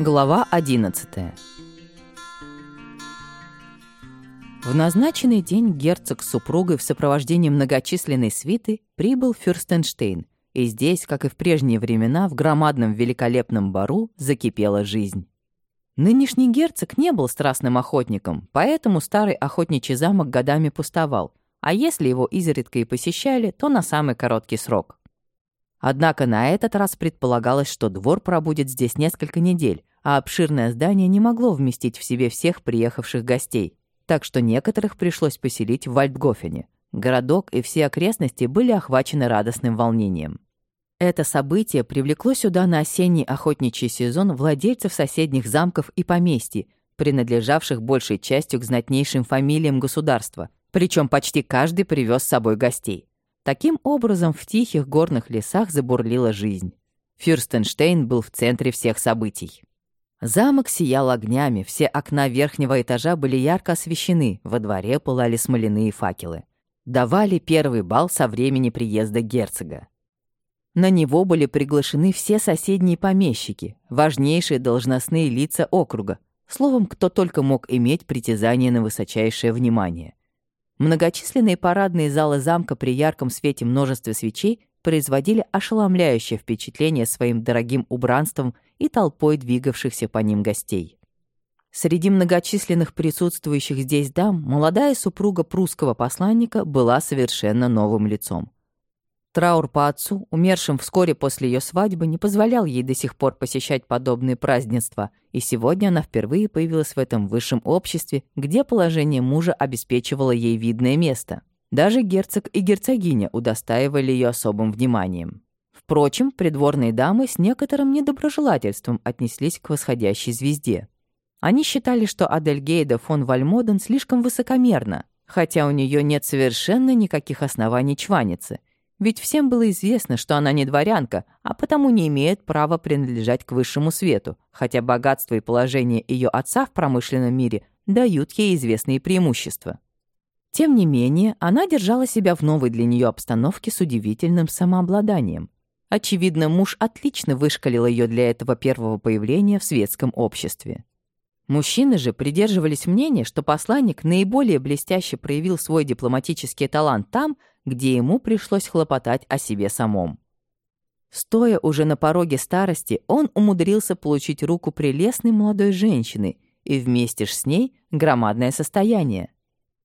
Глава 11 В назначенный день герцог с супругой в сопровождении многочисленной свиты прибыл в Фюрстенштейн, и здесь, как и в прежние времена, в громадном великолепном бару закипела жизнь. Нынешний герцог не был страстным охотником, поэтому старый охотничий замок годами пустовал, а если его изредка и посещали, то на самый короткий срок. Однако на этот раз предполагалось, что двор пробудет здесь несколько недель, а обширное здание не могло вместить в себе всех приехавших гостей, так что некоторых пришлось поселить в Вальдгофене. Городок и все окрестности были охвачены радостным волнением. Это событие привлекло сюда на осенний охотничий сезон владельцев соседних замков и поместий, принадлежавших большей частью к знатнейшим фамилиям государства, причем почти каждый привез с собой гостей. Таким образом, в тихих горных лесах забурлила жизнь. Фюрстенштейн был в центре всех событий. Замок сиял огнями, все окна верхнего этажа были ярко освещены, во дворе пылали смоляные факелы. Давали первый бал со времени приезда герцога. На него были приглашены все соседние помещики, важнейшие должностные лица округа, словом, кто только мог иметь притязание на высочайшее внимание. Многочисленные парадные залы замка при ярком свете множества свечей производили ошеломляющее впечатление своим дорогим убранством и толпой двигавшихся по ним гостей. Среди многочисленных присутствующих здесь дам молодая супруга прусского посланника была совершенно новым лицом. Траур по отцу, умершим вскоре после ее свадьбы, не позволял ей до сих пор посещать подобные празднества, и сегодня она впервые появилась в этом высшем обществе, где положение мужа обеспечивало ей видное место. Даже герцог и герцогиня удостаивали ее особым вниманием. Впрочем, придворные дамы с некоторым недоброжелательством отнеслись к восходящей звезде. Они считали, что Адельгейда фон Вальмоден слишком высокомерна, хотя у нее нет совершенно никаких оснований чваниться, ведь всем было известно, что она не дворянка, а потому не имеет права принадлежать к высшему свету, хотя богатство и положение ее отца в промышленном мире дают ей известные преимущества. Тем не менее, она держала себя в новой для нее обстановке с удивительным самообладанием. Очевидно, муж отлично вышкалил ее для этого первого появления в светском обществе. Мужчины же придерживались мнения, что посланник наиболее блестяще проявил свой дипломатический талант там, где ему пришлось хлопотать о себе самом. Стоя уже на пороге старости, он умудрился получить руку прелестной молодой женщины и вместе с ней громадное состояние.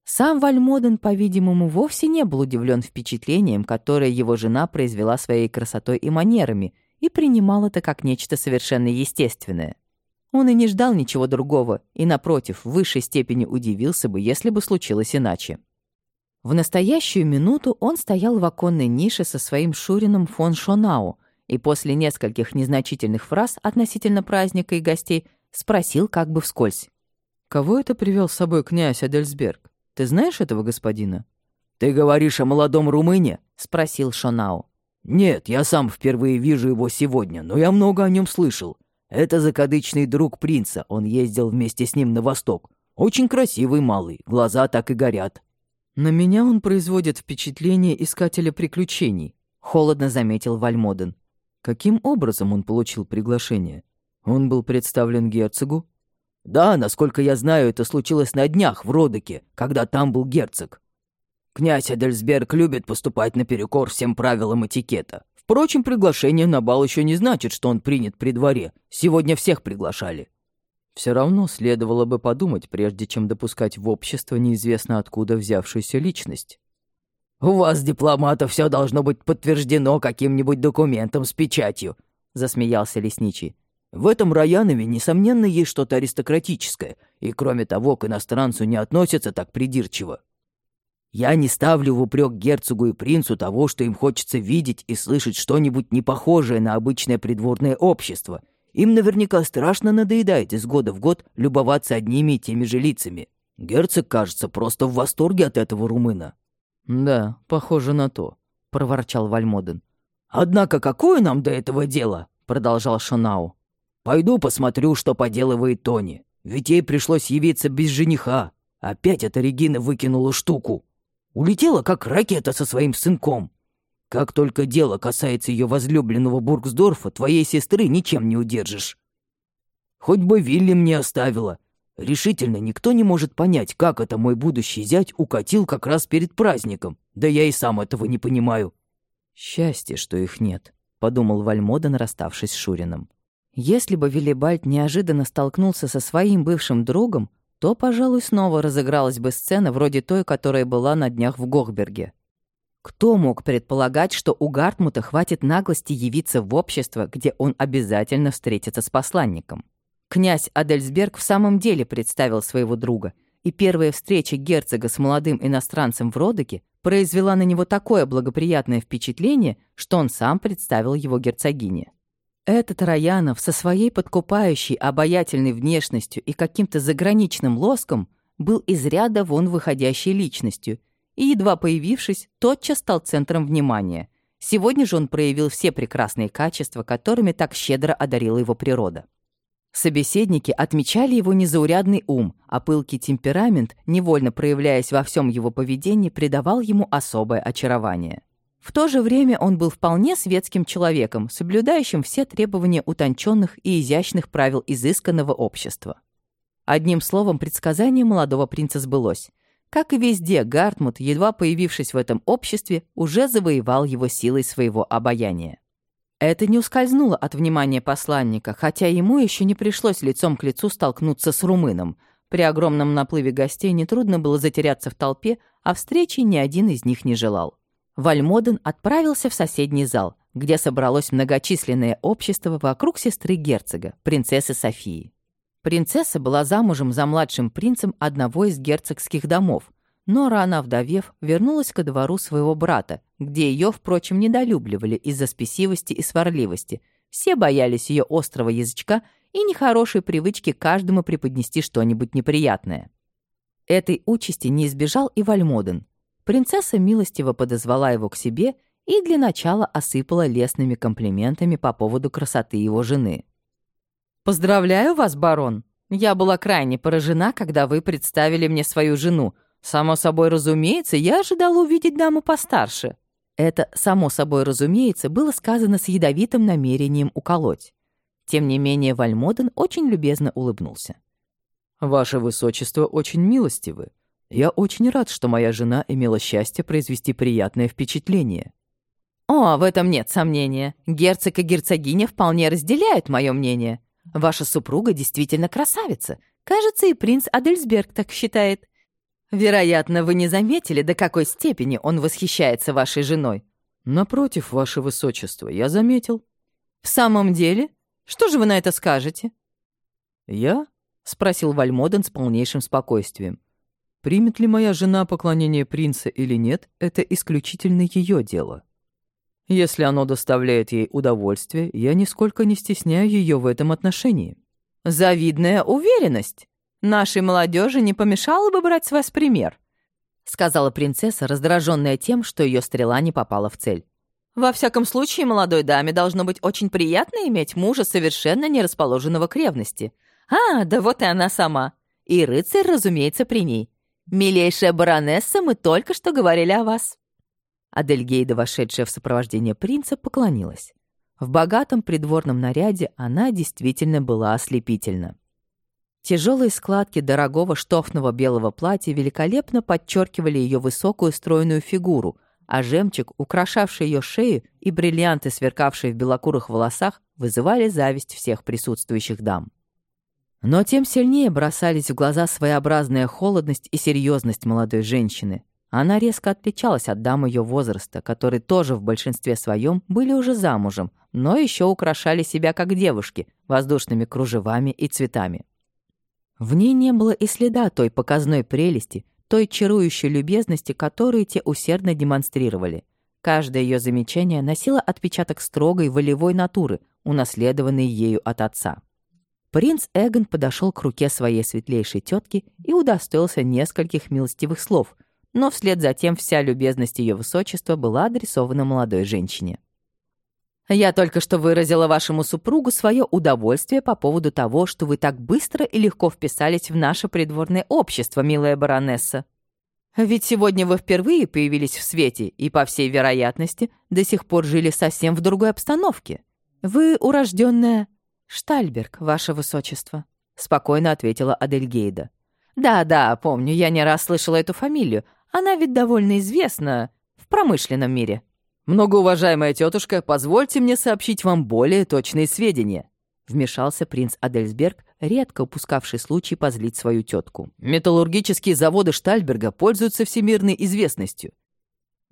Сам Вальмоден, по-видимому, вовсе не был удивлен впечатлением, которое его жена произвела своей красотой и манерами, и принимал это как нечто совершенно естественное. Он и не ждал ничего другого, и, напротив, в высшей степени удивился бы, если бы случилось иначе. В настоящую минуту он стоял в оконной нише со своим Шурином фон Шонау и после нескольких незначительных фраз относительно праздника и гостей спросил как бы вскользь. «Кого это привел с собой князь Адельсберг?» Ты знаешь этого господина?» «Ты говоришь о молодом румыне?» — спросил Шонау. «Нет, я сам впервые вижу его сегодня, но я много о нем слышал. Это закадычный друг принца, он ездил вместе с ним на восток. Очень красивый малый, глаза так и горят». «На меня он производит впечатление искателя приключений», — холодно заметил Вальмоден. «Каким образом он получил приглашение? Он был представлен герцогу?» Да, насколько я знаю, это случилось на днях в Родоке, когда там был герцог. Князь Эдельсберг любит поступать наперекор всем правилам этикета. Впрочем, приглашение на бал еще не значит, что он принят при дворе. Сегодня всех приглашали. Все равно следовало бы подумать, прежде чем допускать в общество неизвестно откуда взявшуюся личность. «У вас, дипломатов, все должно быть подтверждено каким-нибудь документом с печатью», — засмеялся лесничий. В этом Раянове, несомненно, есть что-то аристократическое, и, кроме того, к иностранцу не относятся так придирчиво. Я не ставлю в упрек герцогу и принцу того, что им хочется видеть и слышать что-нибудь непохожее на обычное придворное общество. Им наверняка страшно надоедает из года в год любоваться одними и теми же лицами. Герцог, кажется, просто в восторге от этого румына. «Да, похоже на то», — проворчал Вальмоден. «Однако какое нам до этого дело?» — продолжал Шонау. Пойду посмотрю, что поделывает Тони. Ведь ей пришлось явиться без жениха. Опять эта Регина выкинула штуку. Улетела, как ракета со своим сынком. Как только дело касается ее возлюбленного Бургсдорфа, твоей сестры ничем не удержишь. Хоть бы Вилли мне оставила. Решительно никто не может понять, как это мой будущий зять укатил как раз перед праздником. Да я и сам этого не понимаю». «Счастье, что их нет», — подумал Вальмоден, расставшись с Шурином. Если бы Виллибальд неожиданно столкнулся со своим бывшим другом, то, пожалуй, снова разыгралась бы сцена вроде той, которая была на днях в Гохберге. Кто мог предполагать, что у Гартмута хватит наглости явиться в общество, где он обязательно встретится с посланником? Князь Адельсберг в самом деле представил своего друга, и первая встреча герцога с молодым иностранцем в Родоке произвела на него такое благоприятное впечатление, что он сам представил его герцогине. Этот Раянов со своей подкупающей обаятельной внешностью и каким-то заграничным лоском был из ряда вон выходящей личностью и, едва появившись, тотчас стал центром внимания. Сегодня же он проявил все прекрасные качества, которыми так щедро одарила его природа. Собеседники отмечали его незаурядный ум, а пылкий темперамент, невольно проявляясь во всем его поведении, придавал ему особое очарование. В то же время он был вполне светским человеком, соблюдающим все требования утонченных и изящных правил изысканного общества. Одним словом, предсказание молодого принца сбылось. Как и везде, Гартмут, едва появившись в этом обществе, уже завоевал его силой своего обаяния. Это не ускользнуло от внимания посланника, хотя ему еще не пришлось лицом к лицу столкнуться с румыном. При огромном наплыве гостей нетрудно было затеряться в толпе, а встречи ни один из них не желал. Вальмоден отправился в соседний зал, где собралось многочисленное общество вокруг сестры герцога, принцессы Софии. Принцесса была замужем за младшим принцем одного из герцогских домов, но рано вдовев, вернулась ко двору своего брата, где ее, впрочем, недолюбливали из-за спесивости и сварливости. Все боялись ее острого язычка и нехорошей привычки каждому преподнести что-нибудь неприятное. Этой участи не избежал и Вальмоден. Принцесса милостиво подозвала его к себе и для начала осыпала лестными комплиментами по поводу красоты его жены. «Поздравляю вас, барон! Я была крайне поражена, когда вы представили мне свою жену, «Само собой разумеется, я ожидал увидеть даму постарше». Это «само собой разумеется» было сказано с ядовитым намерением уколоть. Тем не менее, Вальмоден очень любезно улыбнулся. «Ваше высочество очень милостивы. Я очень рад, что моя жена имела счастье произвести приятное впечатление». «О, в этом нет сомнения. Герцог и герцогиня вполне разделяют мое мнение. Ваша супруга действительно красавица. Кажется, и принц Адельсберг так считает. Вероятно, вы не заметили, до какой степени он восхищается вашей женой. Напротив, ваше высочество, я заметил. В самом деле? Что же вы на это скажете? Я? Спросил Вальмоден с полнейшим спокойствием. Примет ли моя жена поклонение принца или нет, это исключительно ее дело. Если оно доставляет ей удовольствие, я нисколько не стесняю ее в этом отношении. Завидная уверенность. Нашей молодежи не помешало бы брать с вас пример», — сказала принцесса, раздраженная тем, что ее стрела не попала в цель. «Во всяком случае, молодой даме должно быть очень приятно иметь мужа, совершенно не расположенного к ревности. А, да вот и она сама. И рыцарь, разумеется, при ней. Милейшая баронесса, мы только что говорили о вас». Адельгейда, вошедшая в сопровождение принца, поклонилась. В богатом придворном наряде она действительно была ослепительна. Тяжелые складки дорогого штофного белого платья великолепно подчеркивали ее высокую стройную фигуру, а жемчуг, украшавший ее шею, и бриллианты, сверкавшие в белокурых волосах, вызывали зависть всех присутствующих дам. Но тем сильнее бросались в глаза своеобразная холодность и серьезность молодой женщины. Она резко отличалась от дам ее возраста, которые тоже в большинстве своем были уже замужем, но еще украшали себя как девушки воздушными кружевами и цветами. В ней не было и следа той показной прелести, той чарующей любезности, которую те усердно демонстрировали. Каждое ее замечание носило отпечаток строгой волевой натуры, унаследованной ею от отца. Принц Эгон подошел к руке своей светлейшей тетки и удостоился нескольких милостивых слов, но вслед за тем вся любезность ее высочества была адресована молодой женщине. Я только что выразила вашему супругу свое удовольствие по поводу того, что вы так быстро и легко вписались в наше придворное общество, милая баронесса. Ведь сегодня вы впервые появились в свете и, по всей вероятности, до сих пор жили совсем в другой обстановке. Вы урожденная... «Штальберг, ваше высочество», — спокойно ответила Адельгейда. «Да-да, помню, я не раз слышала эту фамилию. Она ведь довольно известна в промышленном мире». «Многоуважаемая тетушка, позвольте мне сообщить вам более точные сведения», вмешался принц Адельсберг, редко упускавший случай позлить свою тетку. «Металлургические заводы Штальберга пользуются всемирной известностью.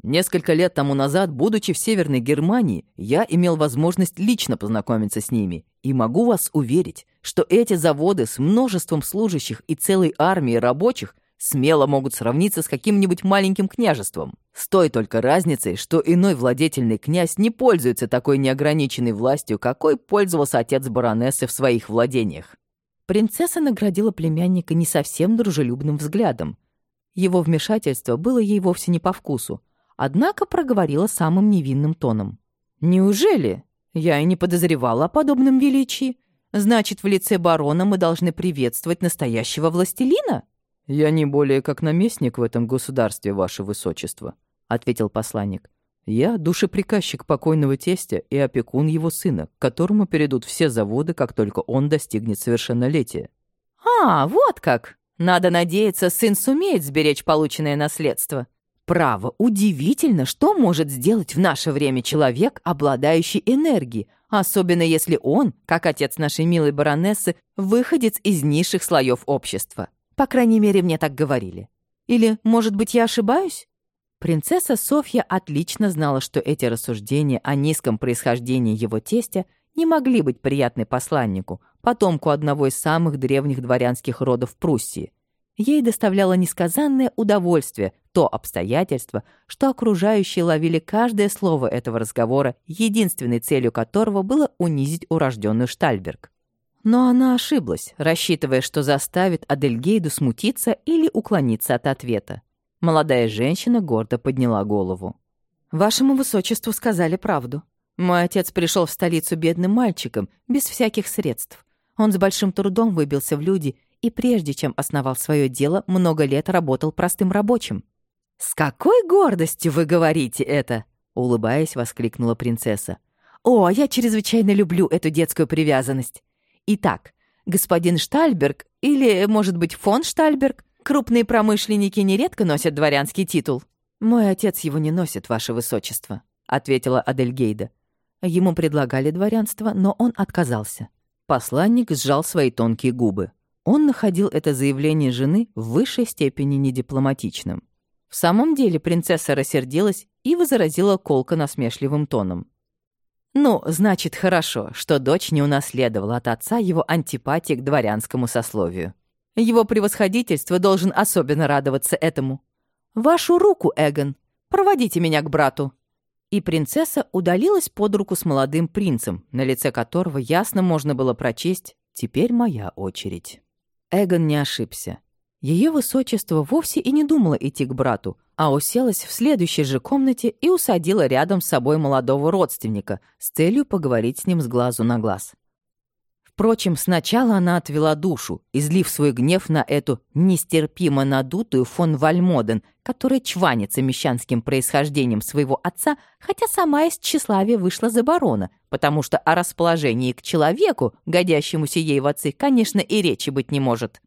Несколько лет тому назад, будучи в Северной Германии, я имел возможность лично познакомиться с ними, и могу вас уверить, что эти заводы с множеством служащих и целой армией рабочих смело могут сравниться с каким-нибудь маленьким княжеством. С той только разницей, что иной владетельный князь не пользуется такой неограниченной властью, какой пользовался отец баронессы в своих владениях. Принцесса наградила племянника не совсем дружелюбным взглядом. Его вмешательство было ей вовсе не по вкусу, однако проговорила самым невинным тоном. «Неужели? Я и не подозревала о подобном величии. Значит, в лице барона мы должны приветствовать настоящего властелина?» «Я не более как наместник в этом государстве, ваше высочество», — ответил посланник. «Я душеприказчик покойного тестя и опекун его сына, которому перейдут все заводы, как только он достигнет совершеннолетия». «А, вот как! Надо надеяться, сын сумеет сберечь полученное наследство. Право, удивительно, что может сделать в наше время человек, обладающий энергией, особенно если он, как отец нашей милой баронессы, выходец из низших слоев общества. По крайней мере, мне так говорили. Или, может быть, я ошибаюсь? Принцесса Софья отлично знала, что эти рассуждения о низком происхождении его тестя не могли быть приятны посланнику, потомку одного из самых древних дворянских родов Пруссии. Ей доставляло несказанное удовольствие то обстоятельство, что окружающие ловили каждое слово этого разговора, единственной целью которого было унизить урожденную Штальберг. Но она ошиблась, рассчитывая, что заставит Адельгейду смутиться или уклониться от ответа. Молодая женщина гордо подняла голову. «Вашему высочеству сказали правду. Мой отец пришел в столицу бедным мальчиком, без всяких средств. Он с большим трудом выбился в люди и прежде чем основал свое дело, много лет работал простым рабочим». «С какой гордостью вы говорите это?» — улыбаясь, воскликнула принцесса. «О, я чрезвычайно люблю эту детскую привязанность. Итак, господин Штальберг, или, может быть, фон Штальберг, крупные промышленники нередко носят дворянский титул. «Мой отец его не носит, ваше высочество», — ответила Адельгейда. Ему предлагали дворянство, но он отказался. Посланник сжал свои тонкие губы. Он находил это заявление жены в высшей степени недипломатичным. В самом деле принцесса рассердилась и возразила колко насмешливым тоном. Ну, значит, хорошо, что дочь не унаследовала от отца его антипатии к дворянскому сословию. Его превосходительство должен особенно радоваться этому. «Вашу руку, Эгон! Проводите меня к брату!» И принцесса удалилась под руку с молодым принцем, на лице которого ясно можно было прочесть «Теперь моя очередь». Эгон не ошибся. Ее высочество вовсе и не думала идти к брату, а уселась в следующей же комнате и усадила рядом с собой молодого родственника с целью поговорить с ним с глазу на глаз. Впрочем, сначала она отвела душу, излив свой гнев на эту нестерпимо надутую фон Вальмоден, которая чванится мещанским происхождением своего отца, хотя сама из тщеславия вышла за барона, потому что о расположении к человеку, годящемуся ей в отцы, конечно, и речи быть не может.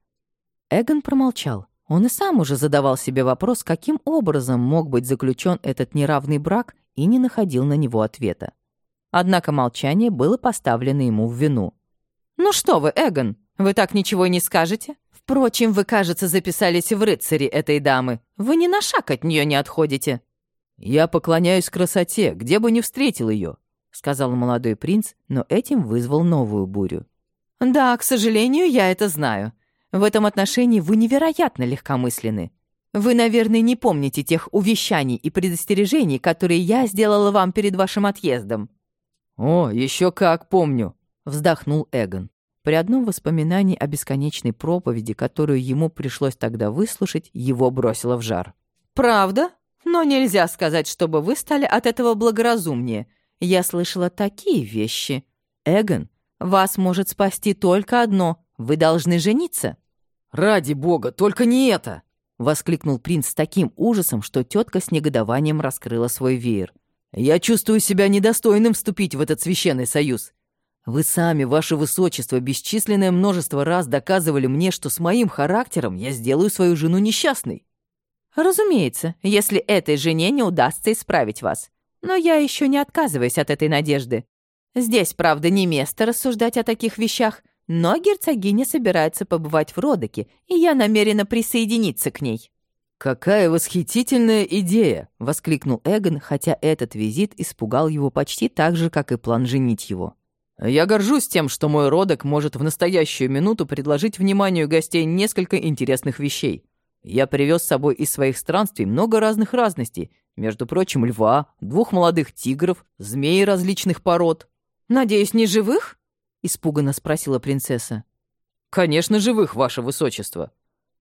Эгон промолчал. Он и сам уже задавал себе вопрос, каким образом мог быть заключен этот неравный брак, и не находил на него ответа. Однако молчание было поставлено ему в вину. «Ну что вы, Эгон, вы так ничего и не скажете? Впрочем, вы, кажется, записались в рыцари этой дамы. Вы ни на шаг от нее не отходите». «Я поклоняюсь красоте, где бы ни встретил ее», — сказал молодой принц, но этим вызвал новую бурю. «Да, к сожалению, я это знаю. В этом отношении вы невероятно легкомысленны. Вы, наверное, не помните тех увещаний и предостережений, которые я сделала вам перед вашим отъездом». «О, еще как помню», — вздохнул Эгон. При одном воспоминании о бесконечной проповеди, которую ему пришлось тогда выслушать, его бросило в жар. «Правда? Но нельзя сказать, чтобы вы стали от этого благоразумнее. Я слышала такие вещи. Эгон, вас может спасти только одно — вы должны жениться». «Ради бога, только не это!» — воскликнул принц с таким ужасом, что тетка с негодованием раскрыла свой веер. «Я чувствую себя недостойным вступить в этот священный союз. Вы сами, ваше высочество, бесчисленное множество раз доказывали мне, что с моим характером я сделаю свою жену несчастной. Разумеется, если этой жене не удастся исправить вас. Но я еще не отказываюсь от этой надежды. Здесь, правда, не место рассуждать о таких вещах, но герцогиня собирается побывать в Родоке, и я намерена присоединиться к ней». «Какая восхитительная идея!» — воскликнул Эгон, хотя этот визит испугал его почти так же, как и план женить его. «Я горжусь тем, что мой Родок может в настоящую минуту предложить вниманию гостей несколько интересных вещей. Я привез с собой из своих странствий много разных разностей, между прочим, льва, двух молодых тигров, змей различных пород». «Надеюсь, не живых?» — испуганно спросила принцесса. «Конечно, живых, ваше высочество».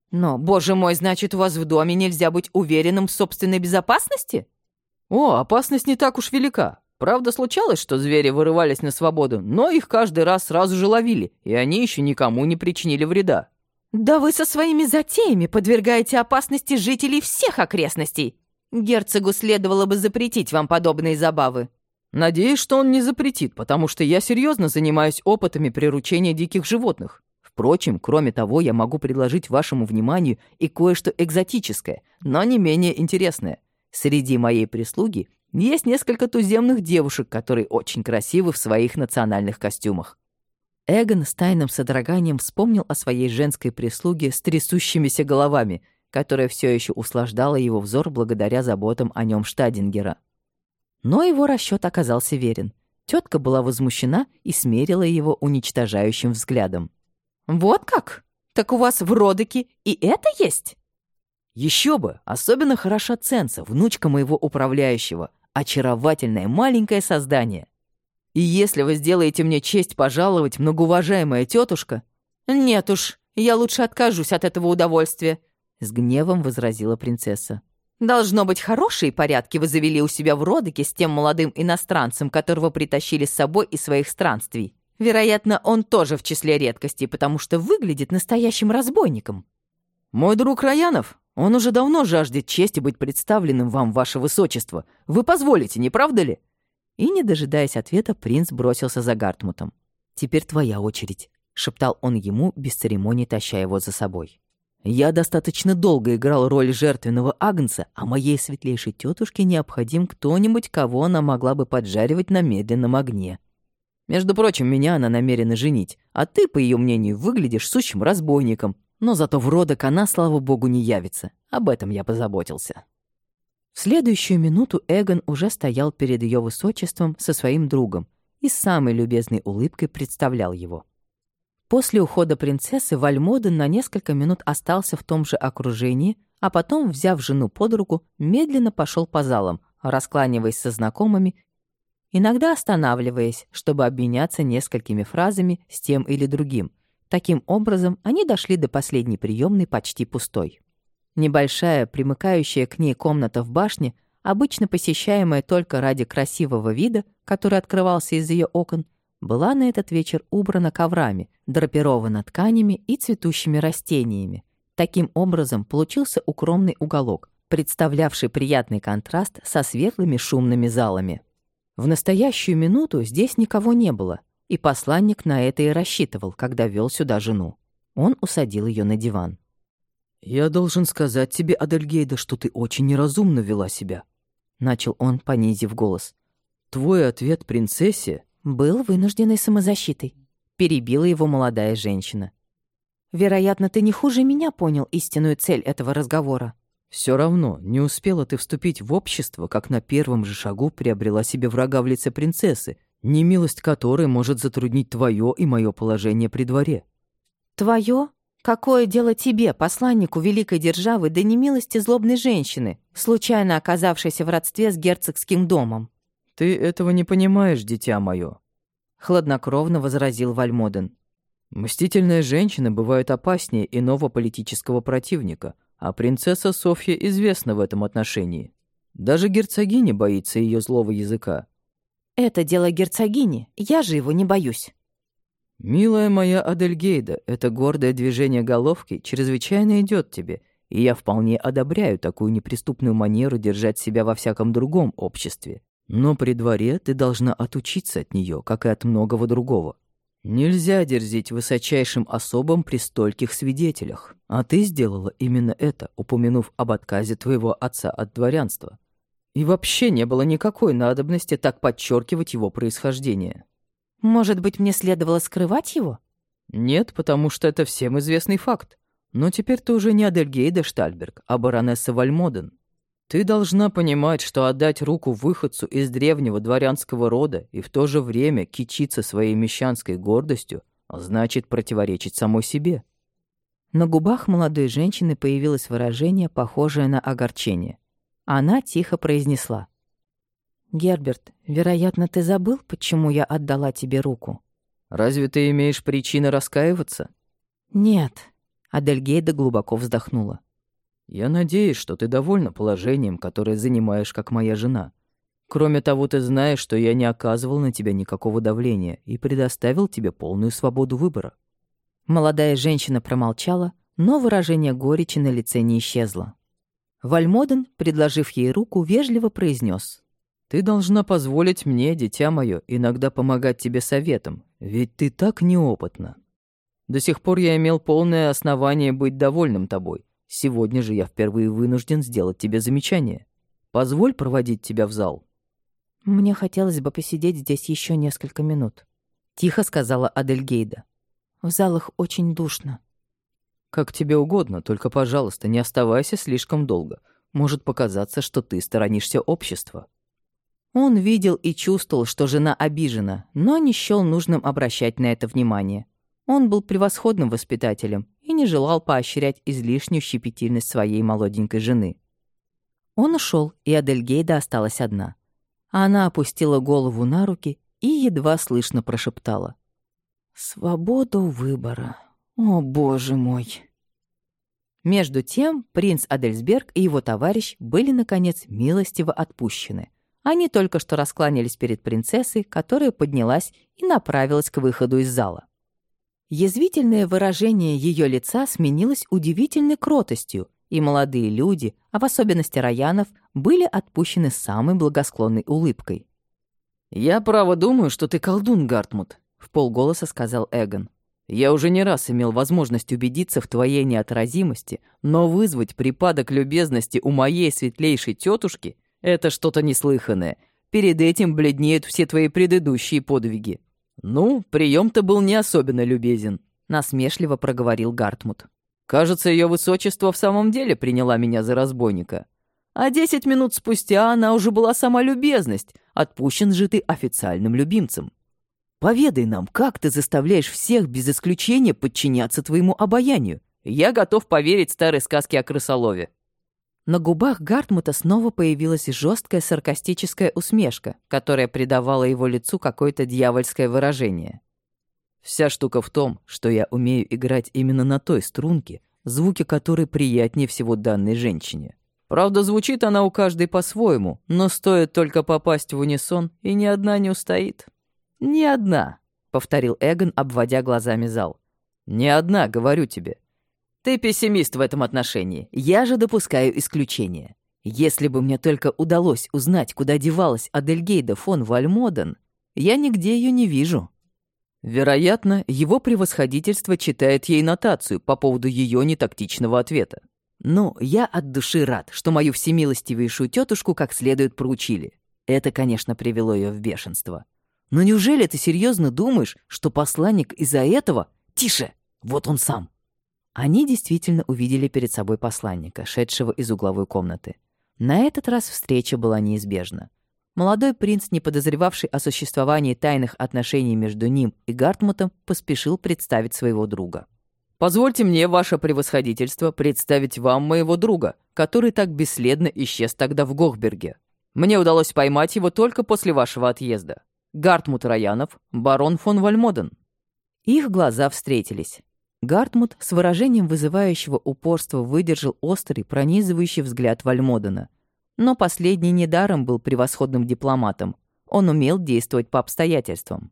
«Но, боже мой, значит, у вас в доме нельзя быть уверенным в собственной безопасности?» «О, опасность не так уж велика. Правда, случалось, что звери вырывались на свободу, но их каждый раз сразу же ловили, и они еще никому не причинили вреда». «Да вы со своими затеями подвергаете опасности жителей всех окрестностей. Герцогу следовало бы запретить вам подобные забавы». Надеюсь, что он не запретит, потому что я серьезно занимаюсь опытами приручения диких животных. Впрочем, кроме того, я могу предложить вашему вниманию и кое-что экзотическое, но не менее интересное. Среди моей прислуги есть несколько туземных девушек, которые очень красивы в своих национальных костюмах. Эгон с тайным содроганием вспомнил о своей женской прислуге с трясущимися головами, которая все еще услаждала его взор благодаря заботам о нем Штадингера. Но его расчет оказался верен. Тетка была возмущена и смерила его уничтожающим взглядом. «Вот как? Так у вас в Родоке и это есть?» Еще бы! Особенно хороша Ценса, внучка моего управляющего. Очаровательное маленькое создание. И если вы сделаете мне честь пожаловать, многоуважаемая тетушка... «Нет уж, я лучше откажусь от этого удовольствия», — с гневом возразила принцесса. Должно быть, хорошие порядки вы завели у себя в Родоке с тем молодым иностранцем, которого притащили с собой из своих странствий. Вероятно, он тоже в числе редкостей, потому что выглядит настоящим разбойником. Мой друг Раянов, он уже давно жаждет чести быть представленным вам, ваше высочество. Вы позволите, не правда ли?» И, не дожидаясь ответа, принц бросился за Гартмутом. «Теперь твоя очередь», — шептал он ему, без церемоний таща его за собой. Я достаточно долго играл роль жертвенного агнца, а моей светлейшей тетушке необходим кто-нибудь, кого она могла бы поджаривать на медленном огне. Между прочим, меня она намерена женить, а ты, по ее мнению, выглядишь сущим разбойником. Но зато в родок она, слава богу, не явится. Об этом я позаботился. В следующую минуту Эгон уже стоял перед ее высочеством со своим другом и с самой любезной улыбкой представлял его. После ухода принцессы Вальмоден на несколько минут остался в том же окружении, а потом, взяв жену под руку, медленно пошел по залам, раскланиваясь со знакомыми, иногда останавливаясь, чтобы обменяться несколькими фразами с тем или другим. Таким образом, они дошли до последней приемной почти пустой. Небольшая, примыкающая к ней комната в башне, обычно посещаемая только ради красивого вида, который открывался из ее окон, была на этот вечер убрана коврами, драпирована тканями и цветущими растениями. Таким образом, получился укромный уголок, представлявший приятный контраст со светлыми шумными залами. В настоящую минуту здесь никого не было, и посланник на это и рассчитывал, когда вел сюда жену. Он усадил ее на диван. «Я должен сказать тебе, Адельгейда, что ты очень неразумно вела себя», — начал он, понизив голос. «Твой ответ принцессе был вынужденной самозащитой. Перебила его молодая женщина. Вероятно, ты не хуже меня понял истинную цель этого разговора. Все равно, не успела ты вступить в общество, как на первом же шагу приобрела себе врага в лице принцессы, немилость которой может затруднить твое и мое положение при дворе. Твое? Какое дело тебе, посланнику великой державы, да немилости злобной женщины, случайно оказавшейся в родстве с герцогским домом? «Ты этого не понимаешь, дитя мое», — хладнокровно возразил Вальмоден. «Мстительные женщины бывают опаснее иного политического противника, а принцесса Софья известна в этом отношении. Даже герцогиня боится ее злого языка». «Это дело герцогини, я же его не боюсь». «Милая моя Адельгейда, это гордое движение головки чрезвычайно идет тебе, и я вполне одобряю такую неприступную манеру держать себя во всяком другом обществе. Но при дворе ты должна отучиться от нее, как и от многого другого. Нельзя дерзить высочайшим особам при стольких свидетелях. А ты сделала именно это, упомянув об отказе твоего отца от дворянства. И вообще не было никакой надобности так подчеркивать его происхождение. Может быть, мне следовало скрывать его? Нет, потому что это всем известный факт. Но теперь ты уже не Адельгейда Штальберг, а баронесса Вальмоден. Ты должна понимать, что отдать руку выходцу из древнего дворянского рода и в то же время кичиться своей мещанской гордостью значит противоречить самой себе. На губах молодой женщины появилось выражение, похожее на огорчение. Она тихо произнесла. «Герберт, вероятно, ты забыл, почему я отдала тебе руку?» «Разве ты имеешь причины раскаиваться?» «Нет», — Адельгейда глубоко вздохнула. «Я надеюсь, что ты довольна положением, которое занимаешь как моя жена. Кроме того, ты знаешь, что я не оказывал на тебя никакого давления и предоставил тебе полную свободу выбора». Молодая женщина промолчала, но выражение горечи на лице не исчезло. Вальмоден, предложив ей руку, вежливо произнес: «Ты должна позволить мне, дитя мое, иногда помогать тебе советом, ведь ты так неопытна. До сих пор я имел полное основание быть довольным тобой. Сегодня же я впервые вынужден сделать тебе замечание. Позволь проводить тебя в зал». «Мне хотелось бы посидеть здесь еще несколько минут», — тихо сказала Адельгейда. «В залах очень душно». «Как тебе угодно, только, пожалуйста, не оставайся слишком долго. Может показаться, что ты сторонишься общества». Он видел и чувствовал, что жена обижена, но не счёл нужным обращать на это внимание. Он был превосходным воспитателем не желал поощрять излишнюю щепетильность своей молоденькой жены. Он ушел, и Адельгейда осталась одна. Она опустила голову на руки и едва слышно прошептала. «Свободу выбора». О, боже мой! Между тем принц Адельсберг и его товарищ были, наконец, милостиво отпущены. Они только что раскланялись перед принцессой, которая поднялась и направилась к выходу из зала. Язвительное выражение ее лица сменилось удивительной кротостью, и молодые люди, а в особенности Раянов, были отпущены самой благосклонной улыбкой. «Я право думаю, что ты колдун, Гартмут», — в полголоса сказал Эгон. Я уже не раз имел возможность убедиться в твоей неотразимости, но вызвать припадок любезности у моей светлейшей тетушки — это что-то неслыханное. Перед этим бледнеют все твои предыдущие подвиги. Ну, прием-то был не особенно любезен, насмешливо проговорил Гартмут. Кажется, ее высочество в самом деле приняла меня за разбойника. А десять минут спустя она уже была сама любезность, отпущен же ты официальным любимцем. Поведай нам, как ты заставляешь всех без исключения подчиняться твоему обаянию. Я готов поверить старой сказке о крысолове». На губах Гартмута снова появилась жесткая саркастическая усмешка, которая придавала его лицу какое-то дьявольское выражение. «Вся штука в том, что я умею играть именно на той струнке, звуки которой приятнее всего данной женщине. Правда, звучит она у каждой по-своему, но стоит только попасть в унисон, и ни одна не устоит». «Не одна», — повторил Эгон, обводя глазами зал. «Не одна, говорю тебе. Ты пессимист в этом отношении. Я же допускаю исключение. Если бы мне только удалось узнать, куда девалась Адельгейда фон Вальмоден, я нигде ее не вижу». Вероятно, его превосходительство читает ей нотацию по поводу ее нетактичного ответа. Но я от души рад, что мою всемилостивейшую тетушку как следует проучили. Это, конечно, привело ее в бешенство. Но неужели ты серьезно думаешь, что посланник из-за этого... Тише! Вот он сам!» Они действительно увидели перед собой посланника, шедшего из угловой комнаты. На этот раз встреча была неизбежна. Молодой принц, не подозревавший о существовании тайных отношений между ним и Гартмутом, поспешил представить своего друга. «Позвольте мне, ваше превосходительство, представить вам моего друга, который так бесследно исчез тогда в Гохберге. Мне удалось поймать его только после вашего отъезда. Гартмут Раянов, барон фон Вальмоден». Их глаза встретились. Гартмут с выражением вызывающего упорства выдержал острый, пронизывающий взгляд Вальмодена. Но последний недаром был превосходным дипломатом. Он умел действовать по обстоятельствам.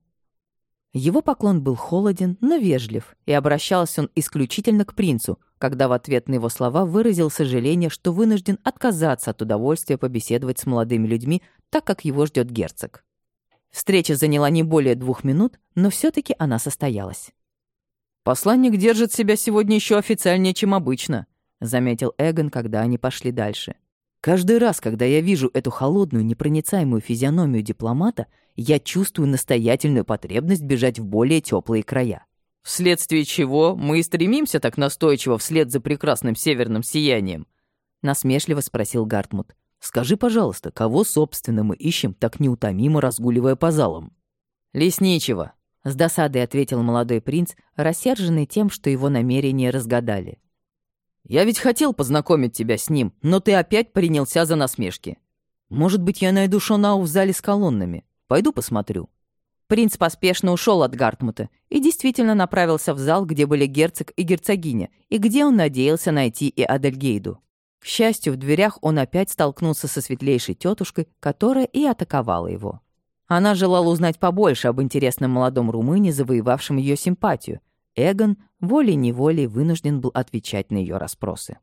Его поклон был холоден, но вежлив, и обращался он исключительно к принцу, когда в ответ на его слова выразил сожаление, что вынужден отказаться от удовольствия побеседовать с молодыми людьми, так как его ждет герцог. Встреча заняла не более двух минут, но все таки она состоялась. «Посланник держит себя сегодня еще официальнее, чем обычно», — заметил Эгон, когда они пошли дальше. «Каждый раз, когда я вижу эту холодную, непроницаемую физиономию дипломата, я чувствую настоятельную потребность бежать в более теплые края. Вследствие чего мы и стремимся так настойчиво вслед за прекрасным северным сиянием?» — насмешливо спросил Гартмут. Скажи, пожалуйста, кого, собственно, мы ищем, так неутомимо разгуливая по залам?» «Лесничего», — с досадой ответил молодой принц, рассерженный тем, что его намерения разгадали. «Я ведь хотел познакомить тебя с ним, но ты опять принялся за насмешки. Может быть, я найду Шонау в зале с колоннами. Пойду посмотрю». Принц поспешно ушел от Гартмута и действительно направился в зал, где были герцог и герцогиня, и где он надеялся найти и Адельгейду. К счастью, в дверях он опять столкнулся со светлейшей тетушкой, которая и атаковала его. Она желала узнать побольше об интересном молодом румыне, завоевавшем ее симпатию. Эгон волей-неволей вынужден был отвечать на ее расспросы.